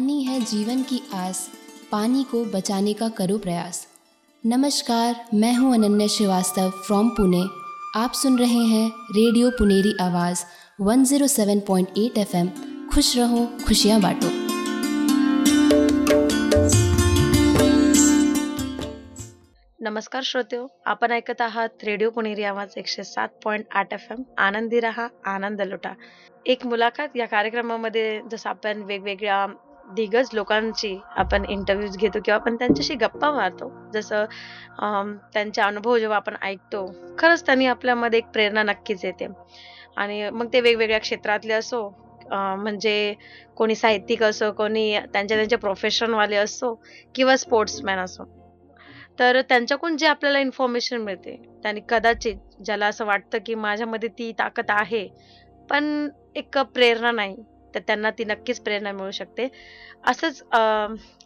पानी है जीवन की आस, पानी को बचाने का करो प्रयास। नमस्कार, मैं हूँ अनन्या श्रीवास्तव फ्रॉम पुणे। आप सुन रहे हैं रेडियो पुनेरी आवाज़ 107.8 एफएम खुश रहो, खुशियाँ बांटो। नमस्कार श्रोत्यो, आपण ऐकत आहात रेडिओ पुणेरी आवाज़ एकशे सात पॉईंट आठ एफ़ एम आनंदी रहा, आनंद लुटा। एक मुलाखत या कार्यक्रमामध्ये जसं आपण वेगवेगळ्या दिग्गज लोकांची आपण इंटरव्ह्यूज घेतो किंवा आपण त्यांच्याशी गप्पा मारतो. जसं त्यांचे अनुभव जेव्हा आपण ऐकतो खरंच त्यांनी आपल्यामध्ये एक प्रेरणा नक्कीच येते. आणि मग ते वेगवेगळ्या क्षेत्रातले असो म्हणजे कोणी साहित्यिक असो कोणी त्यांच्या त्यांच्या प्रोफेशनवाले असो किंवा स्पोर्ट्समॅन असो. तर त्यांच्याकडून जे आपल्याला इन्फॉर्मेशन मिळते त्यांनी कदाचित ज्याला असं वाटतं की माझ्यामध्ये ती ताकद आहे पण एक प्रेरणा नाही. तर त्यांना ती नक्कीच प्रेरणा मिळू शकते. असंच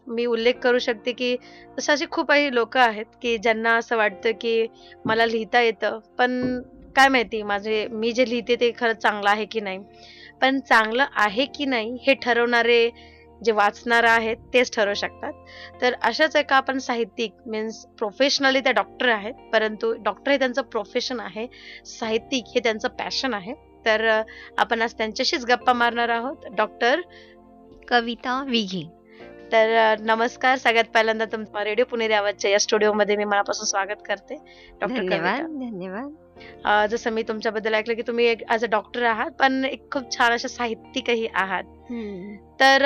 मी उल्लेख करू शकते की असं असे खूप काही लोक आहेत की ज्यांना असं वाटतं की मला लिहिता येतं. पण काय माहिती माझे मी जे लिहिते ते खरंच चांगलं आहे की नाही. पण चांगलं आहे की नाही हे ठरवणारे जे वाचणारं आहेत तेच ठरवू शकतात. तर अशाच एका आपण साहित्यिक मीन्स प्रोफेशनली त्या डॉक्टर आहेत. परंतु डॉक्टर हे त्यांचं प्रोफेशन आहे. साहित्यिक हे त्यांचं पॅशन आहे. तर आपण आज त्यांच्याशीच गप्पा मारणार आहोत. डॉक्टर कविता विघे. तर नमस्कार. सगळ्यात पहिल्यांदा तुमचं रेडिओ पुणेरी आवाजच्या या स्टुडिओमध्ये मी मनापासून स्वागत करते. डॉक्टर धन्यवाद कविता धन्यवाद जसं मी तुमच्याबद्दल ऐकलं की तुम्ही एक ॲज अ डॉक्टर आहात पण एक खूप छान अशा साहित्यिकही आहात. तर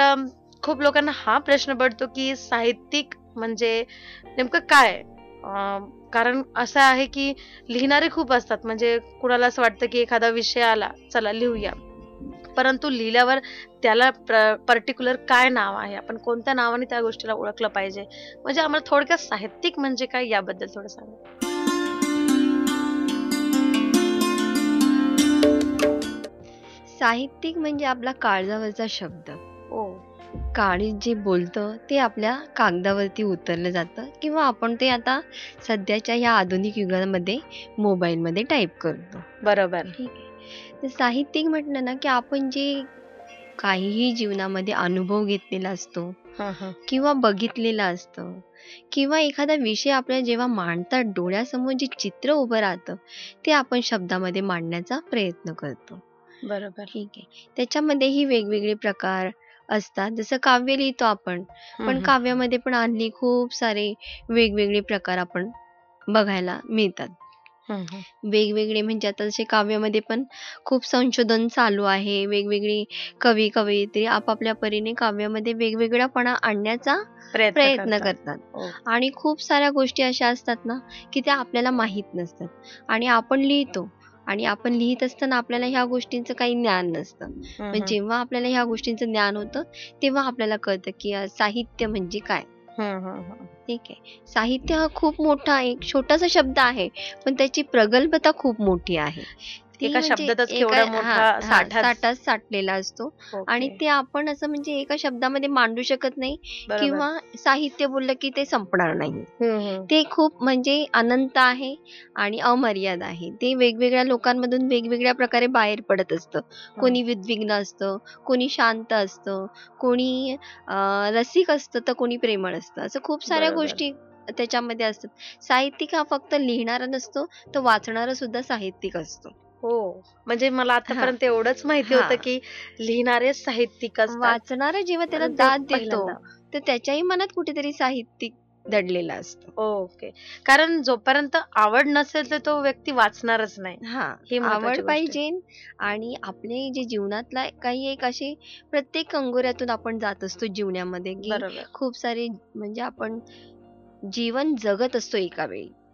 खूप लोकांना हा प्रश्न पडतो की साहित्यिक म्हणजे नेमकं काय? कारण असं आहे की लिहिणारे खूप असतात. म्हणजे कुणाला असं वाटतं की एखादा विषय आला चला लिहूया. परंतु लिहिल्यावर त्याला पर्टिक्युलर काय नाव आहे? आपण कोणत्या नावाने त्या गोष्टीला ओळखलं पाहिजे? म्हणजे आम्हाला थोडक्यात साहित्यिक म्हणजे काय याबद्दल थोडं सांगा. साहित्यिक म्हणजे आपला काळजावरचा शब्द. ओ काळी जे बोलतं ते आपल्या कागदावरती उतरलं जातं किंवा आपण ते आता सध्याच्या या आधुनिक युगामध्ये मोबाईलमध्ये टाईप करतो. बरोबर. ठीक आहे. तर साहित्यिक म्हटलं ना की आपण जे काहीही जीवनामध्ये अनुभव घेतलेला असतो. किंवा बघितलेलं असतं किंवा एखादा विषय आपल्याला जेव्हा मांडतात डोळ्यासमोर जे चित्र उभं राहतं ते आपण शब्दामध्ये मांडण्याचा प्रयत्न करतो. बरोबर. ठीक आहे. त्याच्यामध्येही वेगवेगळे प्रकार असतात जसं काव्य लिहितो आपण पण. काव्यामध्ये पण हल्ली खूप सारे वेगवेगळे प्रकार आपण बघायला मिळतात. वेगवेगळे म्हणजे आता जसे काव्यामध्ये पण खूप संशोधन चालू आहे वेगवेगळे कवी कवयित्री आपापल्या परीने काव्यामध्ये वेगवेगळापणा आणण्याचा प्रयत्न करतात हो. आणि खूप साऱ्या गोष्टी अशा असतात ना की त्या आपल्याला माहीत नसतात आणि आपण लिहितो आणि आपण लिहित असताना आपल्याला ह्या गोष्टींचं काही ज्ञान नसतं पण हं. जेव्हा आपल्याला ह्या गोष्टींचं ज्ञान होतं तेव्हा आपल्याला कळतं की साहित्य म्हणजे काय हं, हं, हं. ठीक आहे साहित्य हा खूप मोठा एक छोटासा शब्द आहे पण त्याची प्रगल्भता खूप मोठी आहे एका म्हणजे शब्दातच हा, मोठा. साठा साठलेला असतो आणि. ते आपण असं म्हणजे एका शब्दामध्ये मांडू शकत नाही. किंवा साहित्य बोललं की ते संपणार नाही. ते खूप म्हणजे अनंत आहे आणि अमर्याद आहे ते वेगवेगळ्या लोकांमधून वेगवेगळ्या प्रकारे बाहेर पडत असतं कोणी उद्विग्न असतं कोणी शांत असतं कोणी रसिक असतं तर कोणी प्रेमळ असतं असं खूप साऱ्या. गोष्टी त्याच्यामध्ये असतात साहित्यिक हा फक्त लिहिणारा नसतो तर वाचणारा सुद्धा साहित्यिक असतो हो. म्हणजे मला आतापर्यंत एवढंच माहिती हा. होतं की लिहिणारे साहित्यिक असतात. वाचणारा जेव्हा त्याला दाद देतो पहिल्यांदा. तर त्याच्याही मनात कुठेतरी साहित्यिक दडलेलं असतं. ओके. कारण जोपर्यंत आवड नसेल तर तो व्यक्ती वाचणारच नाही. हा ही आवड पाहिजे आणि आपले जे जीवनातला काही एक असे प्रत्येक कंगोऱ्यातून आपण जात असतो जीवनामध्ये खूप सारे म्हणजे आपण जीवन जगत असतो एका वेळी हं, हं.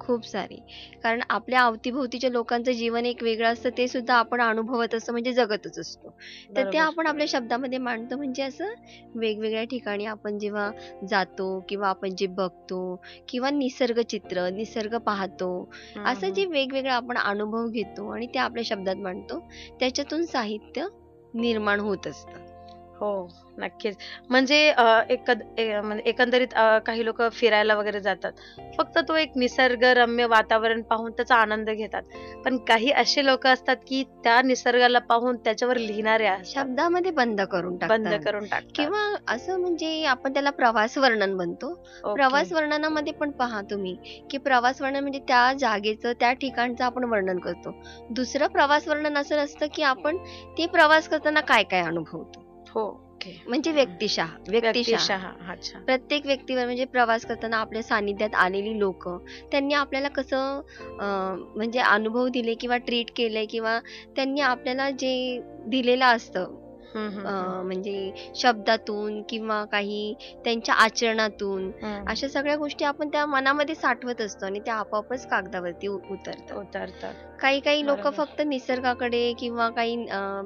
खूप सारे कारण आपल्या अवतीभोवतीच्या लोकांचं जीवन एक वेगळं असतं ते सुद्धा आपण अनुभवत असतो म्हणजे जगतच असतो तर ते. आपण आपल्या शब्दामध्ये मांडतो म्हणजे असं वेगवेगळ्या ठिकाणी आपण जेव्हा जातो किंवा आपण जे बघतो किंवा निसर्ग चित्र निसर्ग पाहतो असं. जे वेगवेगळं आपण अनुभव घेतो आणि ते आपल्या शब्दात मांडतो त्याच्यातून साहित्य निर्माण होत असतं हो नक्कीच म्हणजे अ, एकद ए म्हणजे एकंदरीत अ, काही लोकं फिरायला वगैरे जातात. फक्त तो एक निसर्गरम्य वातावरण पाहून त्याचा आनंद घेतात. पण काही असे लोकं असतात, की त्या निसर्गाला पाहून त्याच्यावर लिहिणारे असतात. शब्दामध्ये बंद करून बंद टाकतात करून टाकतात. किंवा असं म्हणजे आपण त्याला प्रवास वर्णन म्हणतो. ओके. प्रवास वर्णनामध्ये पण पहा तुम्ही, की प्रवास वर्णन म्हणजे त्या जागेचं, त्या ठिकाणचं आपण वर्णन करतो. दुसरं प्रवास वर्णन असं असतं, की आपण ते प्रवास करताना काय-काय अनुभवतो. हो. म्हणजे व्यक्तिशः व्यक्तिशः. प्रत्येक व्यक्तीवर म्हणजे प्रवास करताना आपल्या सानिध्यात आलेली लोकं, त्यांनी आपल्याला कसं म्हणजे अनुभव दिले किंवा ट्रीट केलंय किंवा त्यांनी आपल्याला जे दिलेलं असतं. म्हणजे शब्दातून किंवा काही त्यांच्या आचरणातून. अशा सगळ्या गोष्टी आपण त्या मनामध्ये साठवत असतो आणि त्या आपोआपच कागदावरती उतरतात. उतरतात. काही काही लोकं. फक्त निसर्गाकडे किंवा काही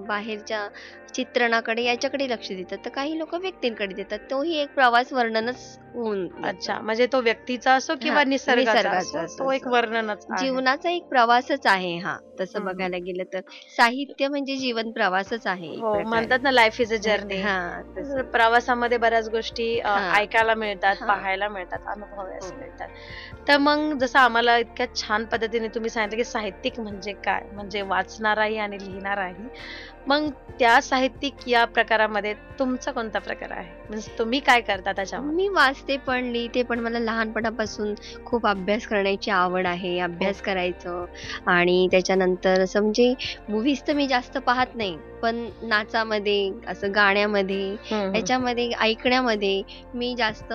बाहेरच्या चित्रणाकडे याच्याकडे लक्ष देतात. तर काही लोकं व्यक्तींकडे देतात. तोही एक प्रवास वर्णनच होऊन. अच्छा. म्हणजे तो व्यक्तीचा असो किंवा निसर्गाचा असो, एक. वर्णनच. जीवनाचा एक प्रवासच आहे हा. तसं. बघायला गेलं तर. साहित्य म्हणजे जीवन प्रवासच आहे हो. म्हणतात ना लाईफ इज अ जर्नी. हां, तसं. प्रवासामध्ये बऱ्याच गोष्टी. ऐकायला मिळतात. पाहायला मिळतात, अनुभवायला हो. मिळतात. तर मग जसं आम्हाला इतक्या छान पद्धतीने तुम्ही सांगितलं, की साहित्यिक म्हणजे काय? म्हणजे वाचणाराही आणि लिहिणाराही. मग त्या साहित्यिक या प्रकारामध्ये तुमचा कोणता प्रकार आहे? म्हणजे तुम्ही काय करता त्याच्यामध्ये? मी वाचते पण, लिहिते पण. मला लहानपणापासून खूप अभ्यास करण्याची आवड आहे. अभ्यास करायचं आणि त्याच्यानंतर असं म्हणजे मूव्हीज तर मी जास्त पाहत नाही. पण नाचामध्ये, असं गाण्यामध्ये, हं, हं. ह्याच्यामध्ये ऐकण्यामध्ये मी जास्त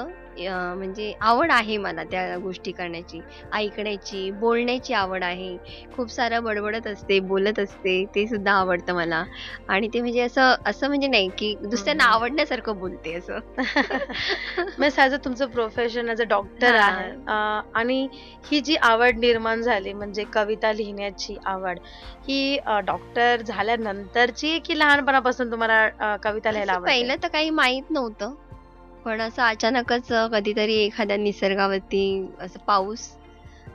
म्हणजे आवड आहे मला त्या गोष्टी करण्याची. ऐकण्याची, बोलण्याची आवड आहे. खूप सारं बडबडत असते, बोलत असते. ते सुद्धा आवडतं मला. आणि ते म्हणजे असं असं म्हणजे नाही, की दुसऱ्यांना. आवडण्यासारखं बोलते असं. मग ॲज अ तुमचं प्रोफेशन ॲज अ डॉक्टर. आहे आणि ही जी आवड निर्माण झाली म्हणजे कविता लिहिण्याची आवड, ही डॉक्टर झाल्यानंतरची की लहानपणापासून तुम्हाला कविता लिहायला? पहिलं तर काही माहीत नव्हतं. पण असं अचानकच कधीतरी एखाद्या निसर्गावरती असं पाऊस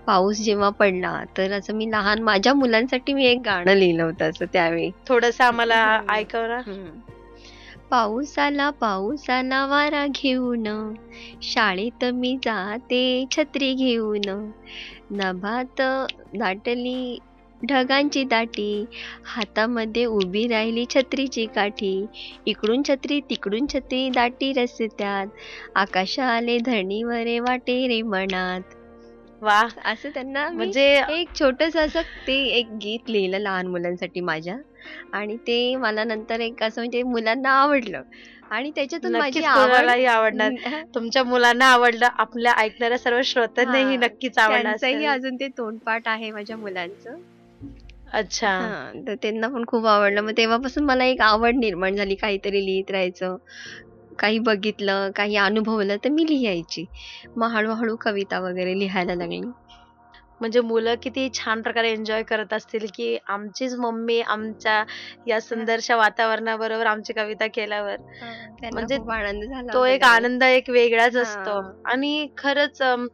पाऊस जेव्हा पडला, तर असं मी लहान माझ्या मुलांसाठी मी एक गाणं लिहिलं होतं असं त्यावेळी. थोडंसं आम्हाला. ऐकव ना? हं. पाऊस आला, पाऊस आला वारा घेऊन, शाळेत मी जाते छत्री घेऊन. नभात दाटली ढगांची दाटी, हातामध्ये उभी राहिली छत्रीची काठी. इकडून छत्री, तिकडून छत्री, दाटी रस्त्यात, आकाश आले धरणीवर वाटे रे मनात. वाह! असं त्यांना म्हणजे एक छोटंसं असं ते एक गीत लिहिलं लहान मुलांसाठी माझ्या आणि ते मला नंतर एक असं म्हणजे मुलांना आवडलं आणि त्याच्यातून माझी नक्कीच आवड कोणालाही आवडणार. तुमच्या मुलांना आवडलं, आपल्या ऐकणाऱ्या सर्व श्रोत्यांनाही नक्कीच असेल. अजून ते तोंडपाठ आहे माझ्या मुलांचं. अच्छा. हां, तर त्यांना पण खूप आवडलं. मग तेव्हापासून मला एक आवड निर्माण झाली काहीतरी लिहित राहायचं. काही बघितलं, काही अनुभवलं तर मी लिहायची. मग हळू कविता वगैरे लिहायला लागली. म्हणजे मुलं किती छान प्रकारे एन्जॉय करत असतील, की आमचीच मम्मी आमच्या या सुंदरशा वातावरणाबरोबर आमची कविता केल्यावर. त्यांना म्हणजे खूप आनंद झाला तो एक वगैरे. आनंद एक वेगळाच असतो हां. आणि खरंच अं,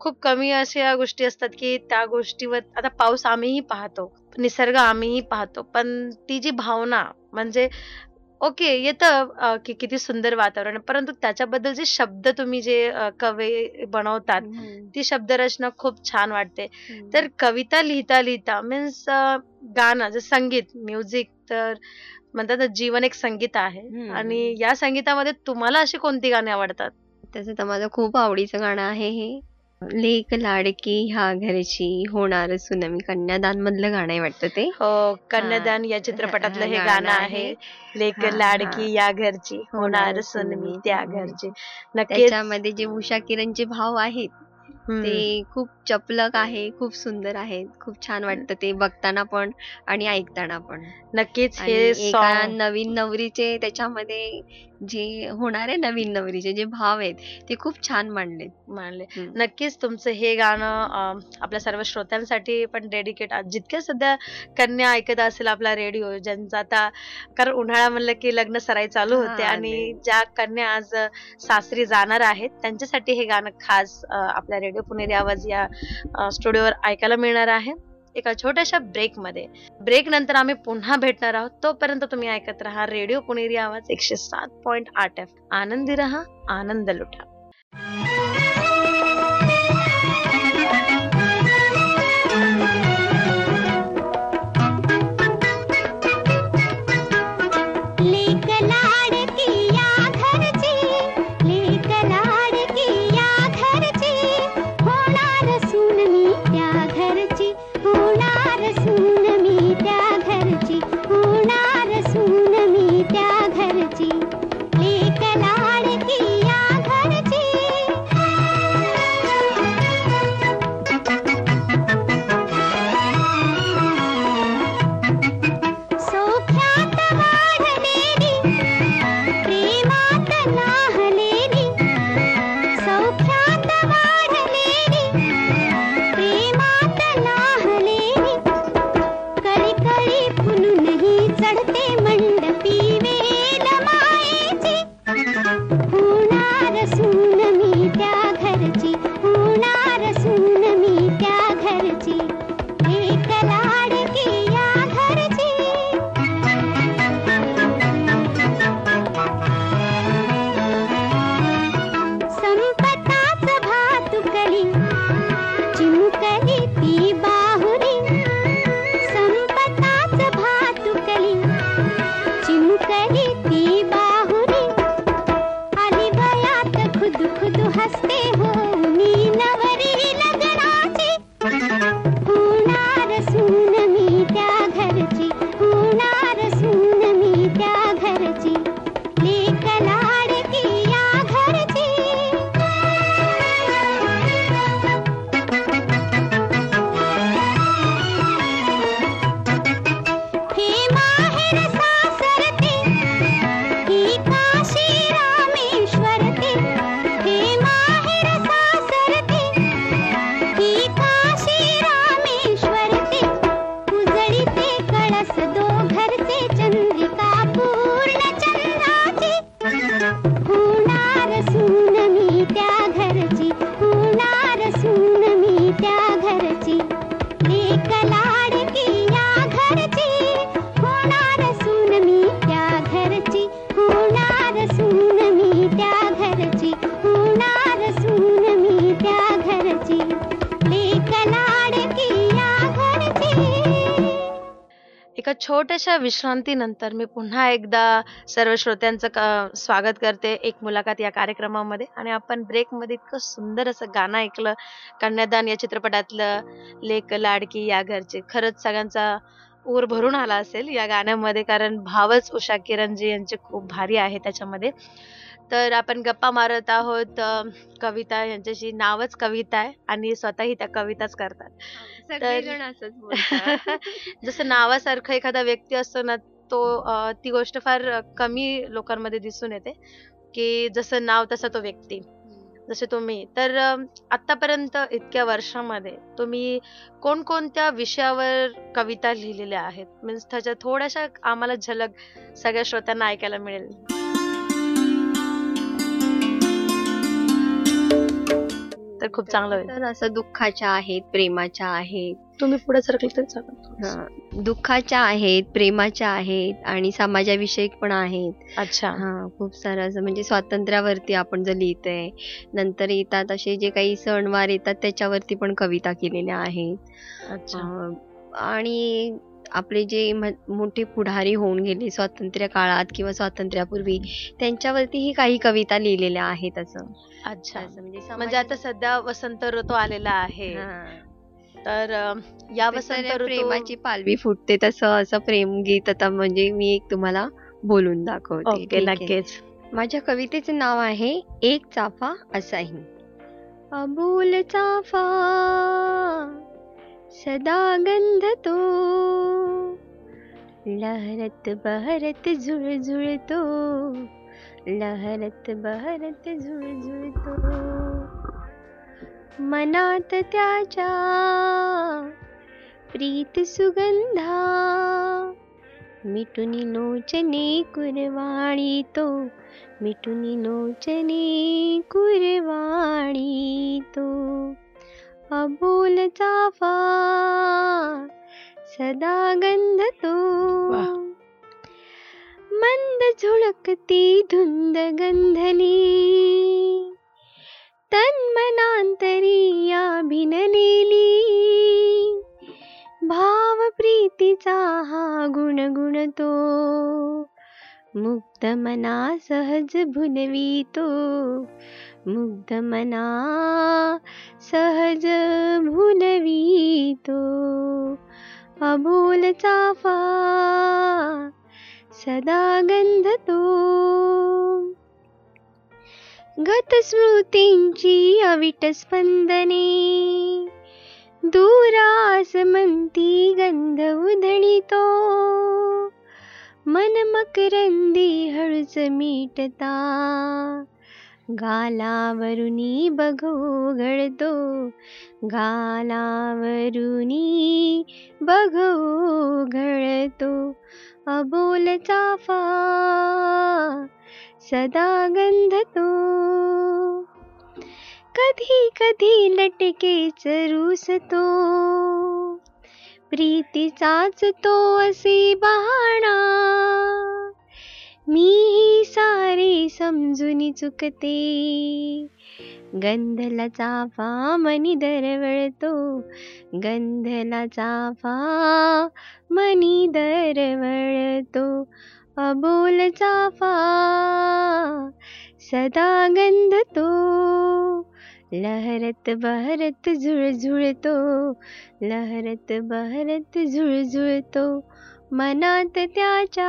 खूप कमी अशा गोष्टी असतात, की त्या गोष्टीवर आता पाऊस आम्हीही पाहतो, निसर्ग आम्हीही पाहतो. पण ती जी भावना म्हणजे ओके येतं अ, की किती सुंदर वातावरण. परंतु त्याच्याबद्दल जे शब्द तुम्ही जे कवी बनवतात, ती शब्दरचना खूप छान वाटते. तर कविता लिहिता-लिहिता मीन्स गाणं जे संगीत, म्युझिक तर म्हणतात जीवन एक संगीत आहे. आणि या संगीतामध्ये तुम्हाला अशी कोणती गाणी आवडतात? तसं तर माझं खूप आवडीचं गाणं आहे हे. लेक लाडकी ह्या घरची होणार सुनमी कन्यादान मधलं गाणं आहे वाटतं ते. हो, कन्यादान या चित्रपटातलं हे गाणं आहे. लेक लाडकी. या घरची, होणार सुनमी त्या घरची. त्याच्यामध्ये जे उषा किरणचे भाव आहेत. ते खूप चपलक आहे, खूप सुंदर आहेत. खूप छान वाटतं ते बघताना पण आणि ऐकताना पण. नक्कीच हे एका नवीन नवरीचे त्याच्यामध्ये जे होणाऱ्या नवीन नवरीचे जे भाव आहेत ते खूप छान मांडलेत. मानले. हं. नक्कीच तुमचं हे गाणं आपल्या सर्व श्रोत्यांसाठी पण डेडिकेट जितक्या सध्या कन्या ऐकत असेल आपला रेडिओ ज्यांचा आता कारण उन्हाळा म्हणलं की लग्न सराई चालू होते आणि. ज्या कन्या आज सासरी जाणार आहेत त्यांच्यासाठी हे गाणं खास आपल्या रेडिओ पुणेरी आवाज या स्टुडिओवर ऐकायला मिळणार आहे. एका छोट्याशा ब्रेकमध्ये ब्रेक नंतर आम्ही पुन्हा भेटणार आहोत. तोपर्यंत तुम्ही ऐकत राहा रेडिओ पुणेरी आवाज एकशे सात पॉईंट आठ एफ आनंदी रहा आनंद लुटा. நடத்தே மண் छोट्याशा विश्रांतीनंतर मी पुन्हा एकदा सर्व श्रोत्यांचं क- स्वागत करते एक मुलाखत या कार्यक्रमामध्ये. आणि आपण ब्रेकमध्ये इतकं सुंदर असं गाणं ऐकलं कन्यादान या चित्रपटातलं लेक लाडकी या घरचे. खरंच सगळ्यांचा ऊर भरून आला असेल या गाण्यामध्ये कारण भावच उषा किरणजी यांचे खूप भारी आहे त्याच्यामध्ये. तर आपण गप्पा मारत आहोत कविता यांच्याशी. नावच कविता आहे आणि स्वतःही त्या कविताच करतात. बोलतात. जसं नावासारखं एखादा व्यक्ती असतो ना तो ती गोष्ट फार कमी लोकांमध्ये दिसून येते की जसं नाव तसा तो व्यक्ती जसे तुम्ही तर आतापर्यंत इतक्या वर्षामध्ये तुम्ही कोणकोणत्या विषयावर कविता लिहिलेल्या आहेत? मीन्स त्याच्या थोड्याशा आम्हाला झलक सगळ्या श्रोत्यांना ऐकायला मिळेल. तर खूप चांगलं होईल. तर असं दुःखाच्या आहेत प्रेमाच्या आहेत. तुम्ही पुढे सरकले तरी चालेल. हा. दुःखाच्या आहेत प्रेमाच्या आहेत आणि समाजाविषयक पण आहेत. अच्छा. हा खूप सारं असं म्हणजे स्वातंत्र्यावरती आपण जर लिहितोय नंतर येतात असे जे काही सणवार येतात त्याच्यावरती पण कविता केलेल्या आहेत. आणि आपले जे मोठे पुढारी होऊन गेले स्वातंत्र्य काळात किंवा स्वातंत्र्यापूर्वी त्यांच्यावरतीही काही कविता लिहिलेल्या आहेत असं. अच्छा. म्हणजे म्हणजे आता सध्या वसंत ऋतू आलेला आहे. तर या वसंत प्रेमाची पालवी फुटते तसं असं प्रेमगीत आता म्हणजे मी एक तुम्हाला बोलून दाखवते? नक्कीच. माझ्या कवितेचे नाव आहे एक चाफा असाही. अबोल चाफा सदा गंध तो लहरत बहरत झुळझुळतो. लहरत बहरत झुळझुळतो. मनात त्याच्या प्रीत सुगंधा. मिटुनी लोचने कुरवाणी तो मिटुनी लोचने कुरवाणी तो अबोल चाफा सदा गंध तो. मंद झुळकती धुंद गंधली तन्मनांतरी या भिनलेली भाव प्रीतीचा हा गुणगुणतो मुक्त मना सहज भुलवितो मुग्ध मुग्धमना सहज भूलवितो। अबूलचाफ़ा सदा गन्धतो गतस्मृतिं अविटस्पन्दने दुरासमन्ती गन्ध उधितो मनमकरन्दी हलुसमिटता गालावरुनी बघो घळतो गालावरुनी बघो घळतो अबोल चाफा सदा गंधतो. कधी कधी लटकेच रुसतो प्रीतीचाच तो असे बहाणा. मी सारे समजून चुकते. गंधला चाफा मनी दरवळतो. गंधला चाफा मनी दरवळतो. अबोल चाफा सदा गंधतो. लहरत बहरत झुळझुळतो. लहरत बहरत झुळझुळतो मनात त्याच्या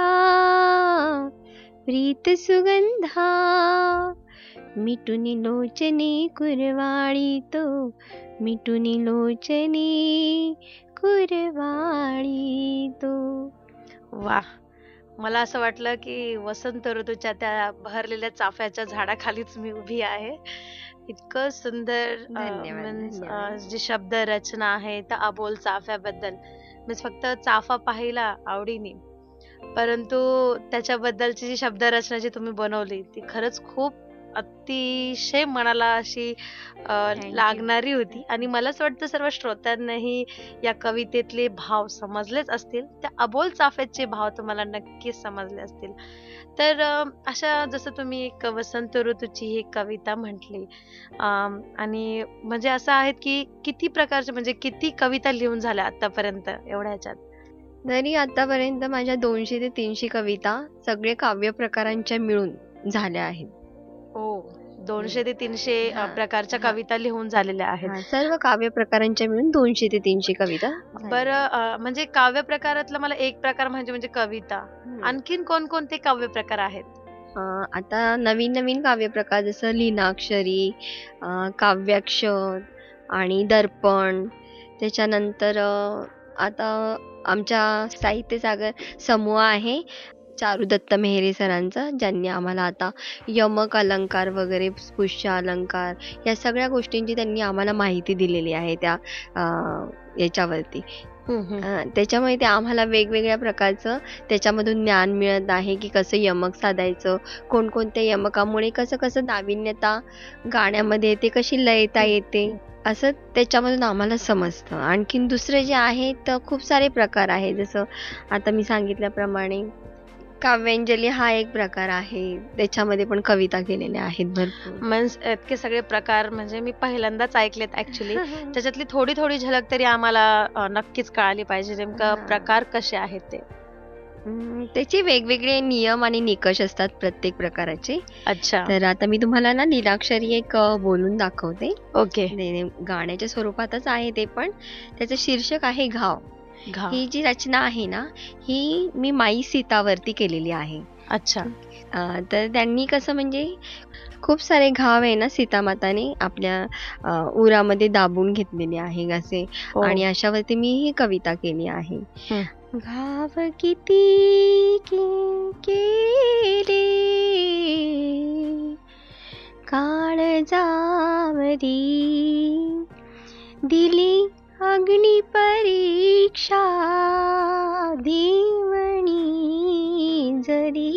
प्रीत सुगंधा. मिटुनी लोचने कुरवाळीतो मिटुनी लोचने कुरवाळीतो. वा मला असं वाटलं की वसंत ऋतूच्या त्या बहरलेल्या चाफ्याच्या झाडाखालीच मी उभी आहे. इतकं सुंदर जी शब्द रचना आहे त्या अबोल चाफ्याबद्दल. मीच फक्त चाफा पाहिला आवडीने. परंतु त्याच्याबद्दलची जी शब्दरचना जी तुम्ही बनवली ती खरंच खूप अतिशय मनाला अशी. लागणारी होती. आणि मलाच वाटतं सर्व श्रोत्यांनाही या कवितेतले भाव समजलेच असतील. त्या अबोल चाफ्याचे भाव तुम्हाला नक्कीच समजले असतील. तर अशा जसं तुम्ही एक वसंत ऋतूची ही कविता म्हटली आणि म्हणजे असं आहेत की किती प्रकारचे म्हणजे किती कविता लिहून झाल्या आतापर्यंत एवढ्या ह्याच्यात? तरी आतापर्यंत माझ्या दोनशे ते तीनशे कविता सगळे काव्य प्रकारांच्या मिळून झाल्या आहेत. हो. दोनशे ते तीनशे प्रकारच्या. कविता लिहून झालेल्या आहेत. सर्व काव्य प्रकारांच्या मिळून दोनशे ते तीनशे कविता. बरं म्हणजे काव्य प्रकारातला मला एक प्रकार म्हणजे म्हणजे कविता. आणखीन कोणकोणते काव्य प्रकार आहेत? आता नवीन नवीन काव्य प्रकार जसं लीनाक्षरी काव्याक्षर आणि दर्पण. त्याच्यानंतर आता आमच्या साहित्य सागर समूह आहे. चारू दत्त मेहरे सरांचा ज्यांनी आम्हाला आता यमक अलंकार वगैरे पुष्य अलंकार या सगळ्या गोष्टींची त्यांनी आम्हाला माहिती दिलेली आहे त्या याच्यावरती. त्याच्यामुळे ते आम्हाला वेगवेगळ्या प्रकारचं त्याच्यामधून ज्ञान मिळत आहे की कसं यमक साधायचं कोणकोणत्या यमकामुळे कसं कसं नाविन्यता गाण्यामध्ये येते कशी लयता येते असं त्याच्यामधून आम्हाला समजतं. आणखीन दुसरं जे आहे तर खूप सारे प्रकार आहे जसं आता मी सांगितल्याप्रमाणे काव्यांजली हा एक प्रकार आहे. त्याच्यामध्ये पण कविता केलेल्या आहेत भरपूर. मीन्स इतके सगळे प्रकार म्हणजे मी पहिल्यांदाच ऐकलेत ऍक्च्युली त्याच्यातली थोडी थोडी झलक तरी आम्हाला नक्कीच कळाली पाहिजे. नेमकं. प्रकार कसे आहेत ते? त्याचे वेगवेगळे नियम आणि निकष असतात प्रत्येक प्रकाराचे. अच्छा. तर आता मी तुम्हाला ना निराक्षरी एक बोलून दाखवते. ओके. गाण्याच्या स्वरूपातच आहे ते पण. त्याचं शीर्षक आहे घाव. ही जी रचना आहे ना ही मी माई सीतावरती केलेली आहे. अच्छा. तर त्यांनी कसं म्हणजे खूप सारे घाव आहे ना सीतामाताने आपल्या उरामध्ये दाबून घेतलेले आहे असे. हो. आणि अशावरती मी ही कविता केली आहे. घाव किती की- केले काळजावरी दिली अग्निपरीक्षा अग्निपरीक्षादिवणि जरी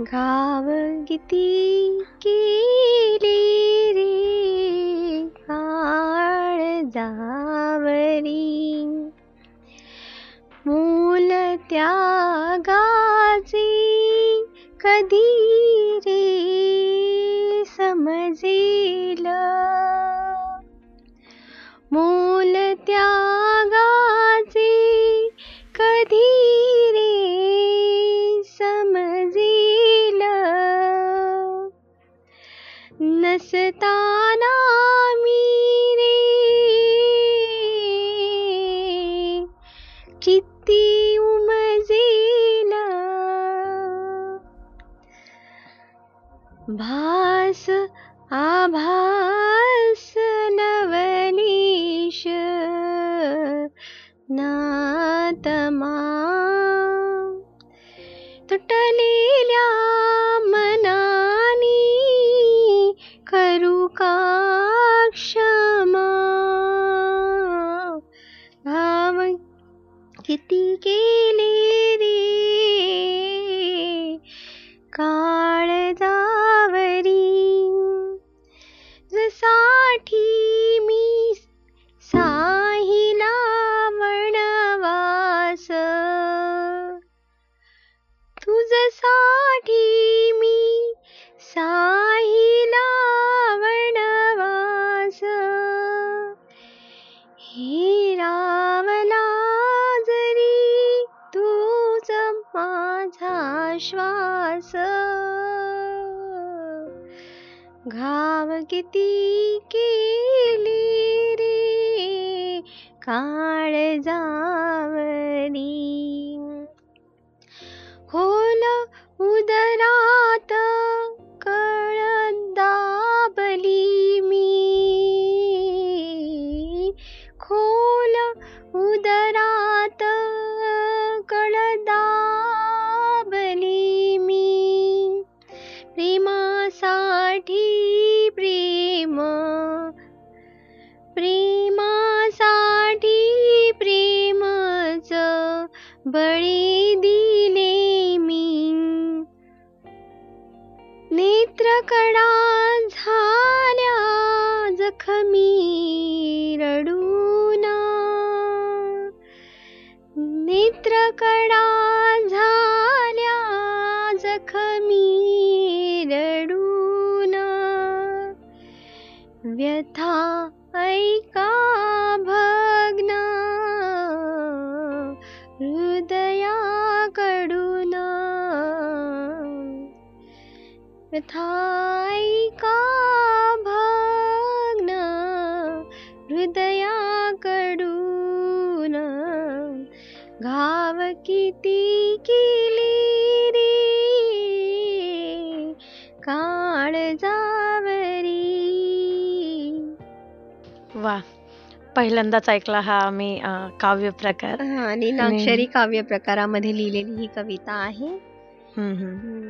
गा वी रे लिरी जा वीरी मूलत्या गाजे कधिी समजल? मोल त्यागाचे कधी रे समजील? नसताना मी रे किती उमजील? भास आभास घाव किती केली रे? काळजावरी वा पहिल्यांदाच ऐकला हा अं, काव्य प्रकार. आणि नाक्षरी काव्य प्रकारामध्ये लिहिलेली ही कविता आहे.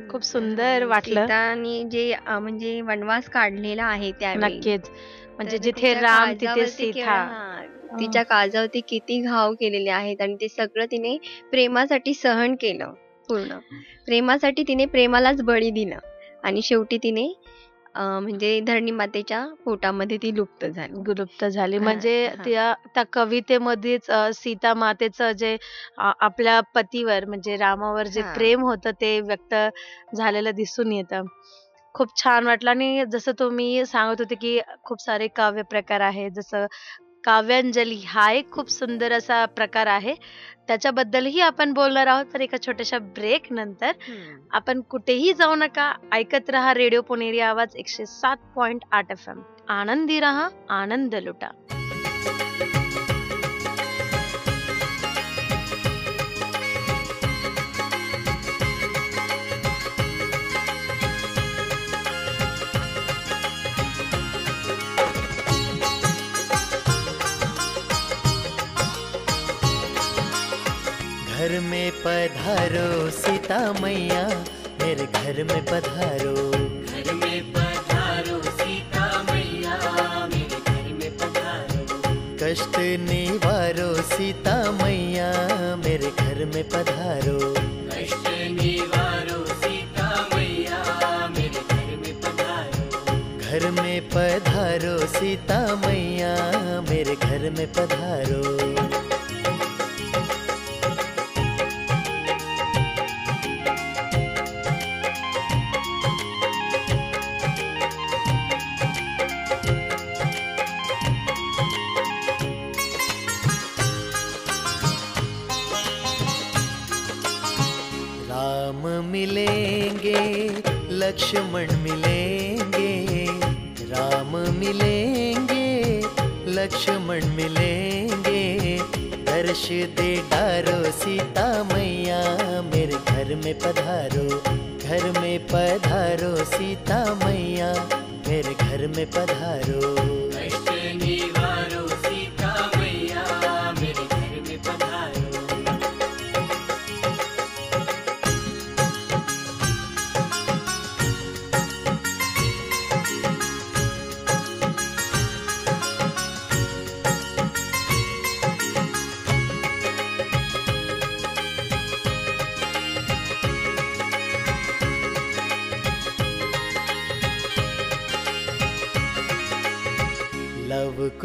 खूप सुंदर वाटलं. सीताने जे म्हणजे वनवास काढलेला आहे त्यावेळी. नक्कीच. म्हणजे जिथे राम तिथे सीता. तिच्या काळजावरती किती घाव केलेले आहेत आणि ते सगळं तिने प्रेमासाठी सहन केलं पूर्ण. प्रेमासाठी तिने प्रेमालाच बळी दिलं आणि शेवटी तिने म्हणजे धरणी मातेच्या पोटामध्ये ती लुप्त झाली. गुलुप्त झाली. म्हणजे. त्या त्या कवितेमध्येच सीता मातेचं जे आपल्या पतीवर म्हणजे रामावर जे. प्रेम होतं ते व्यक्त झालेलं दिसून येतं. खूप छान वाटलं. आणि जसं तुम्ही सांगत होते की खूप सारे काव्य प्रकार आहेत. जसं काव्यांजली हा एक खूप सुंदर असा प्रकार आहे. त्याच्याबद्दलही आपण बोलणार आहोत तर एका छोट्याशा ब्रेक नंतर. आपण कुठेही जाऊ नका ऐकत रहा रेडिओ पुणेरी आवाज एकशे सात पॉइंट आठ एफ एम आनंदी रहा आनंद लुटा. में पधारो सीता मैया मेरे घर में पधारो। घर में पधारो सीता मैया मेरे घर में पधारो। कष्ट निवारो सीता मैया मेरे घर में पधारो। कष्ट निवारो सीता मैया मेरे घर में पधारो। घर में पधारो सीता मैया मेरे घर में पधारो। लक्ष्मण मिलेंगे, राम मिलेंगे, लक्ष्मण मिलेंगे। दर्श दे डारो सीता मैया मेरे घर में पधारो, घर में पधारो सीता मैया मेरे घर में पधारो।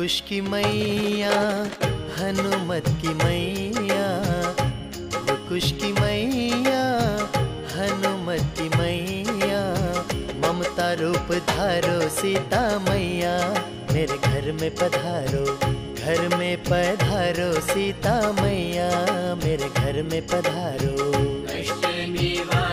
लव की मैया, हनुमत की मैया कुश की मैया, हनुमत की मैया, ममता रूप धारो सीता मैया, मेरे घर में पधारो, घर में पधारो सीता मैया, मेरे घर में पधारो। निवारो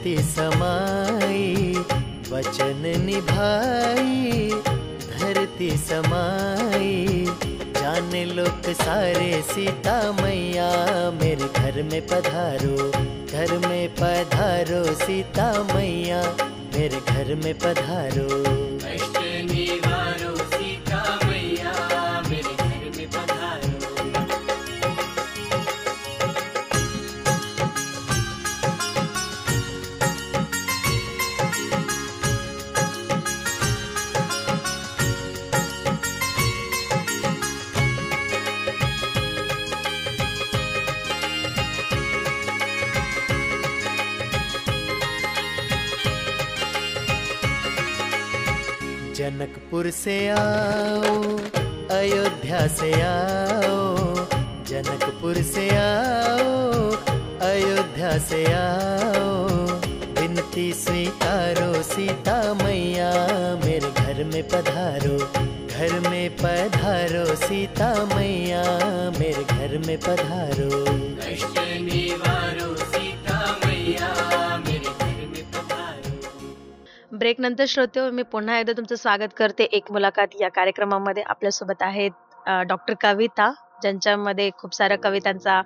धरती समाई वचन निभाई, धरती समाई जान लोक सारे सीता मैया मेरे घर में पधारो, घर में पधारो सीता मैया मेरे घर में पधारो। जनकपुर से आओ, अयोध्या से आओ, जनकपुर से आओ, अयोध्या से आओ। विनती स्वीकारो सीता मैया मेरे घर में पधारो, घर में पधारो सीता मैया मेरे घर में पधारो। ब्रेकनंतर ब्रेक नंतर श्रोते मी पुन्हा एकदा तुमचं स्वागत करते. एक मुलाखत या कार्यक्रमामध्ये आपल्यासोबत आहेत डॉक्टर कविता ज्यांच्यामध्ये खूप साऱ्या कवितांचा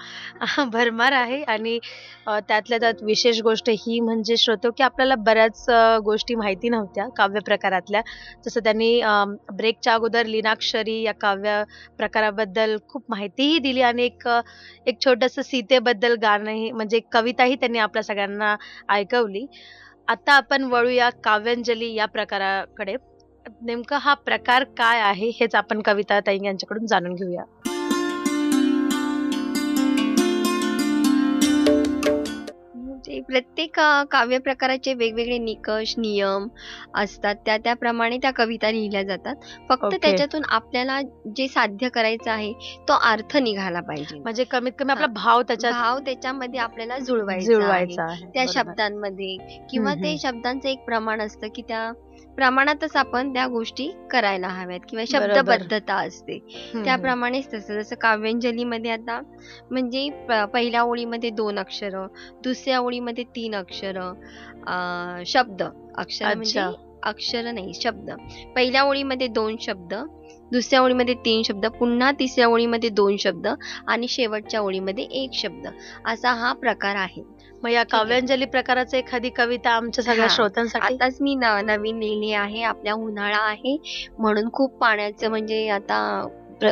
भरमार आहे. आणि त्यातल्या त्यात विशेष गोष्ट ही म्हणजे श्रोतो की आपल्याला बऱ्याच गोष्टी माहिती नव्हत्या काव्य प्रकारातल्या. जसं त्यांनी ब्रेकच्या अगोदर लीनाक्षरी या काव्य प्रकाराबद्दल खूप माहितीही दिली आणि एक एक छोटंसं सीतेबद्दल गाणंही म्हणजे कविताही त्यांनी आपल्या सगळ्यांना ऐकवली. आता आपण वळूया काव्यांजली या प्रकाराकडे. नेमका हा प्रकार काय आहे हेच आपण कविता ताई यांच्याकडून जाणून घेऊया. म्हणजे प्रत्येक काव्य प्रकाराचे वेगवेगळे निकष नियम असतात त्या त्याप्रमाणे त्या कविता लिहिल्या जातात फक्त. त्याच्यातून आपल्याला जे साध्य करायचं आहे तो अर्थ निघाला पाहिजे म्हणजे कमीत कमी आपला. भाव त्याच्यात भाव त्याच्यामध्ये आपल्याला जुळवायचा त्या. शब्दांमध्ये किंवा ते. शब्दांचं एक प्रमाण असतं की त्या प्रमाणातच आपण त्या गोष्टी करायला हव्यात किंवा. शब्दबद्धता असते. त्याप्रमाणेच तसं जसं काव्यांजलीमध्ये आता म्हणजे पहिल्या ओळीमध्ये दोन अक्षर दुसऱ्या ओळीमध्ये तीन अक्षर शब्द अक्षर म्हणजे. अक्षर नाही शब्द पहिल्या ओळीमध्ये दोन शब्द दुसऱ्या ओळीमध्ये तीन शब्द पुन्हा तिसऱ्या ओळीमध्ये दोन शब्द आणि शेवटच्या ओळीमध्ये एक शब्द असा हा प्रकार आहे मग या. काव्यांजली प्रकाराचं एखादी कविता आमच्या सगळ्या. श्रोत्यांसाठी आताच मी नवीन लिहिली आहे आपल्या उन्हाळा आहे म्हणून खूप पाण्याचं म्हणजे आता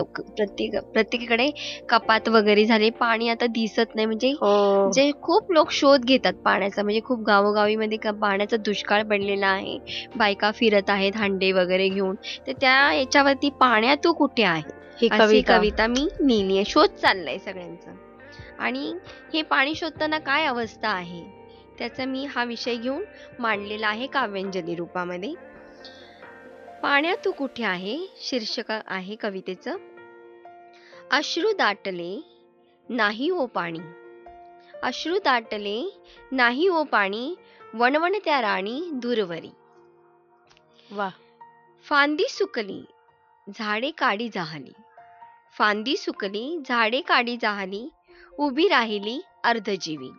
प्र- प्रत्येक प्रत्येकीकडे कपात वगैरे झाले. पाणी आता दिसत नाही. म्हणजे हो. जे खूप लोक शोध घेतात पाण्याचा. म्हणजे खूप गावोगावीमध्ये क- पाण्याचा दुष्काळ पडलेला आहे. बायका फिरत आहेत हांडे वगैरे घेऊन. तर त्या याच्यावरती पाण्या तू कुठे आहे? ही कविता मी लिहिली आहे. शोध चाललाय सगळ्यांचा. आणि हे पाणी शोधताना काय अवस्था आहे? त्याचा मी हा विषय घेऊन मांडलेला आहे काव्यांजली रूपामध्ये. पाण्या तू कुठे आहे? शीर्षक आहे कवितेचं. अश्रू दाटले नाही ओ पाणी. अश्रू दाटले नाही ओ पाणी वणवण त्या राणी दूरवरी. वा फांदी सुकली झाडे काडी जाहली. फांदी सुकली झाडे काडी जाहली उभी राहिली अर्धजीवी.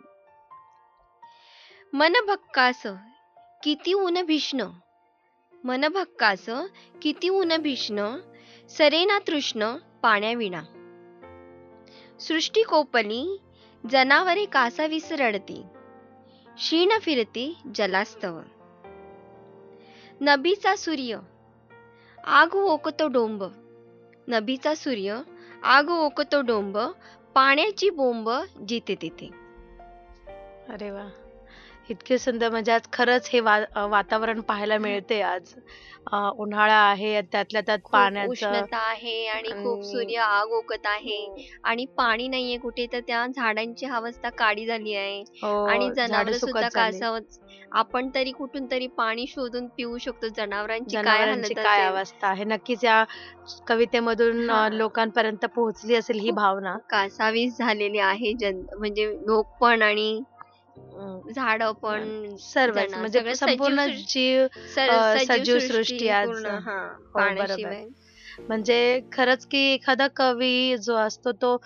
मन भक्कास किती ऊन भीष्ण. मनभक्कास किती ऊन भीष्ण सरेना तृष्ण पाण्याविना सृष्टी कोपली जनावरे कासा विसरडती क्षीण फिरती जलास्तव. नबीचा सूर्य आग ओकतो डोंब. नबीचा सूर्य आग ओकतो डोंब पाण्याची बोंब जिथे तिथे. अरे वा. इतके सुंदर म्हणजे आज खरंच हे वा वातावरण पाहायला मिळते आज. उन्हाळा आहे त्यातल्या त्यात खूप पाण्याचं उष्णता आहे आणि खूप सूर्य आग ओकत आहे आणि पाणी नाहीये कुठे तर त्या झाडांची अवस्था काळी झाली आहे. हो, आणि जनावर सुद्धा झाली. कासावत. आपण तरी कुठून तरी पाणी शोधून पिऊ शकतो. जनावरांची काय काय अवस्था आहे? नक्कीच या कवितेमधून. लोकांपर्यंत पोहोचली असेल ही भावना. कासावीस झालेले आहे जन म्हणजे लोक पण आणि झाड पण सर्वच. जना- म्हणजे संपूर्ण जीव सजीव सृष्टी पूर्ण, हो. पाण्याशिवाय. म्हणजे खरंच की एखादा कवी जो असतो तो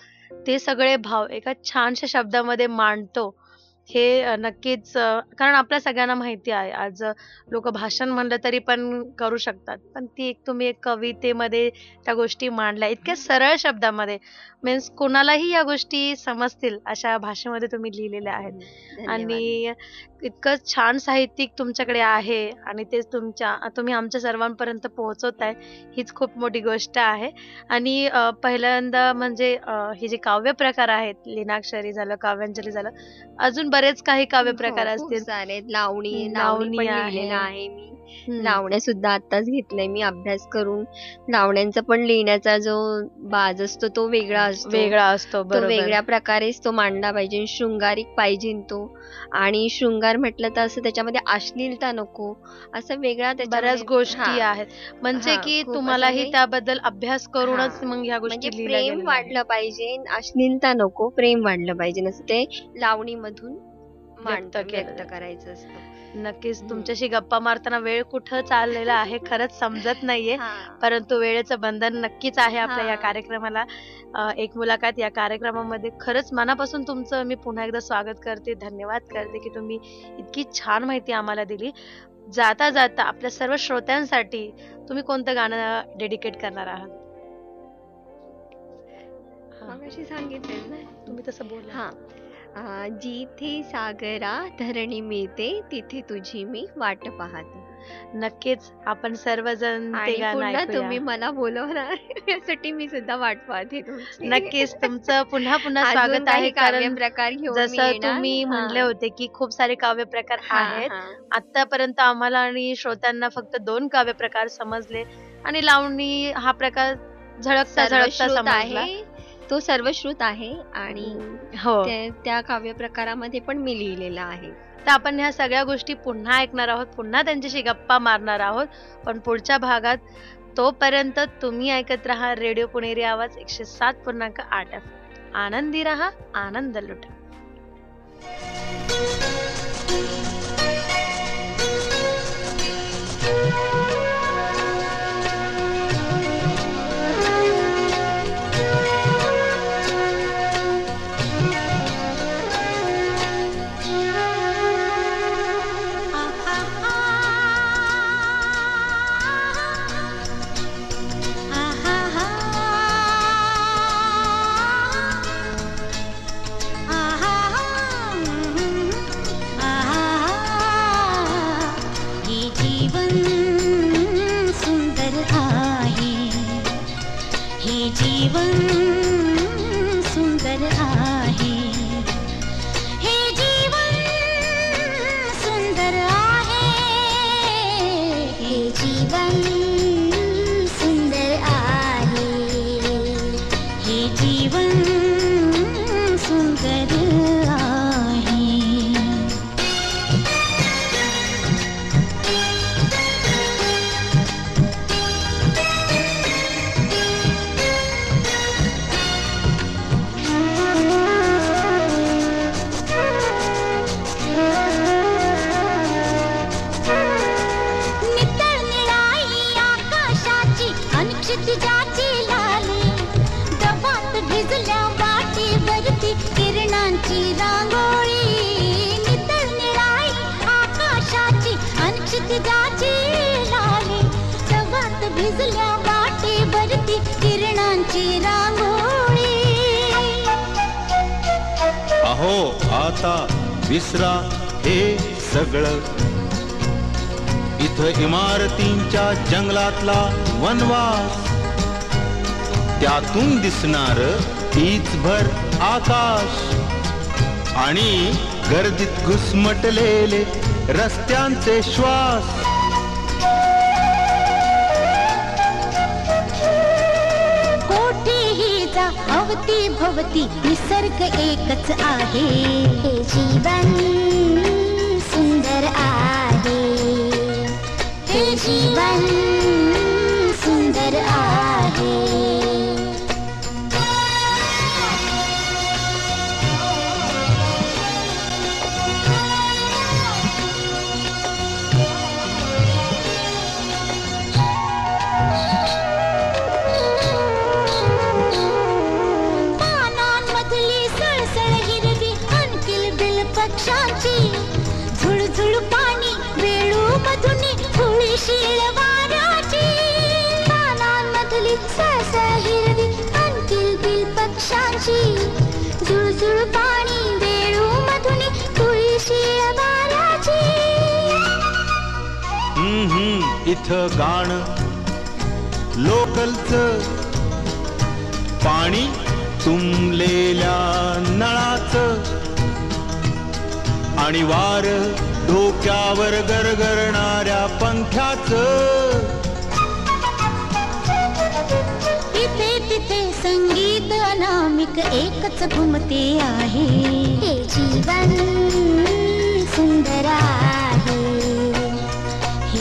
ते सगळे भाव एका छानशा शब्दामध्ये मांडतो. हे नक्कीच कारण आपल्या सगळ्यांना माहिती आहे. आज लोक भाषण म्हणलं तरी पण करू शकतात. पण ती एक तुम्ही एक कवितेमध्ये त्या गोष्टी मांडल्या. इतक्या सरळ शब्दामध्ये. मीन्स कोणालाही या गोष्टी समजतील अशा भाषेमध्ये तुम्ही लिहिलेल्या आहेत. आणि इतकं छान साहित्यिक तुमच्याकडे आहे आणि ते तुमच्या तुम्ही आमच्या सर्वांपर्यंत पोहोचवताय हीच खूप मोठी गोष्ट आहे. आणि पहिल्यांदा म्हणजे हे जे काव्य प्रकार आहेत लिनाक्षरी झालं काव्यांजली झालं अजून बरेच काही काव्य प्रकार हो, खूप असतील सारे आहेत. लावणी हम्म, लावणी पण लावणी लिहिलेलं आहे. आहे मी हम्म. लावण्या सुद्धा आताच घेतलंय मी अभ्यास करून लावण्यांचा पण लिहिण्याचा जो बाज असतो तो वेगळा असतो वेगळा असतो तो बरोबर वेगळ्या प्रकारेच तो मांडला पाहिजे शृंगारिक पाहिजे तो आणि शृंगार म्हटलं तर असं त्याच्यामध्ये अश्लीलता नको असं वेगळा बऱ्याच गोष्टी हा. आहेत म्हणजे हा, की खूप तुम्हालाही त्याबद्दल अभ्यास करूनच हा. मग ह्या म्हणजे गोष्टी लिहिल्या प्रेम गेलेल्या आहेत. वाढलं पाहिजे अश्लीलता नको प्रेम वाढलं पाहिजे असं ते लावणीमधून व्यक्त जातं. करायचं असतं नक्कीच. तुमच्याशी गप्पा मारताना वेळ कुठं चाललेला आहे खरंच समजत नाहीये. परंतु वेळेचं बंधन नक्कीच आहे आपल्या या. कार्यक्रमाला एक मुलाखत या कार्यक्रमामध्ये खरंच मनापासून तुमचं मी पुन्हा एकदा स्वागत करते धन्यवाद करते की तुम्ही इतकी छान माहिती आम्हाला दिली जाता जाता आपल्या सर्व श्रोत्यांसाठी तुम्ही कोणतं गाणं डेडिकेट करणार आहात सांगितलं ना तुम्ही तसं बोला हा जिथे सागरा धरणी मिळते तिथे तुझी मी वाट पाहते नक्कीच आपण सर्वजण ते गाणं पुन्हा ऐकूया. तुम्ही मला बोलवणार यासाठी मी सुद्धा वाट पाहते तुमची नक्कीच तुमचं पुन्हा पुन्हा अजून स्वागत आहे कारण प्रकार घेऊन मी जसं येणार. तुम्ही हा. म्हणले होते की खूप सारे काव्य प्रकार हा, आहेत हा. आतापर्यंत आम्हाला आणि श्रोत्यांना फक्त दोन काव्य प्रकार समजले आणि लावणी हा प्रकार झळकता झळकता समजला आहे तो सर्वश्रुत आहे आणि हो. त्या- त्या काव्य प्रकारामध्ये पण मी लिहिलेला आहे. तर आपण ह्या सगळ्या गोष्टी पुन्हा ऐकणार आहोत पुन्हा त्यांच्याशी गप्पा मारणार आहोत पण पुढच्या भागात तोपर्यंत तुम्ही ऐकत राहा रेडिओ पुणेरी आवाज एकशे सात पूर्णांक आठ एफ आनंदी राहा आनंद लुटा. आहा आणि गर्दीत घुसमटलेले रस्त्यांचे श्वास. कोठेही जा अवती भवती निसर्ग एकच आहे. हे जीवन सुंदर आहे. हे जीवन सुंदर आहे. इथं गाणं लोकलच पाणी तुंबलेल्या नळाचं आणि वार डोक्यावर गरगरणाऱ्या पंख्याचं. इथे तिथे संगीत अनामिक एकच घुमते आहे. हे जीवन सुंदर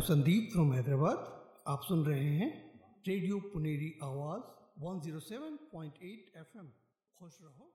हूं संदीप फ्रॉम हैदराबाद आप सुन रहे हैं रेडियो पुनेरी आवाज़ 107.8 एफएम खुश रहो।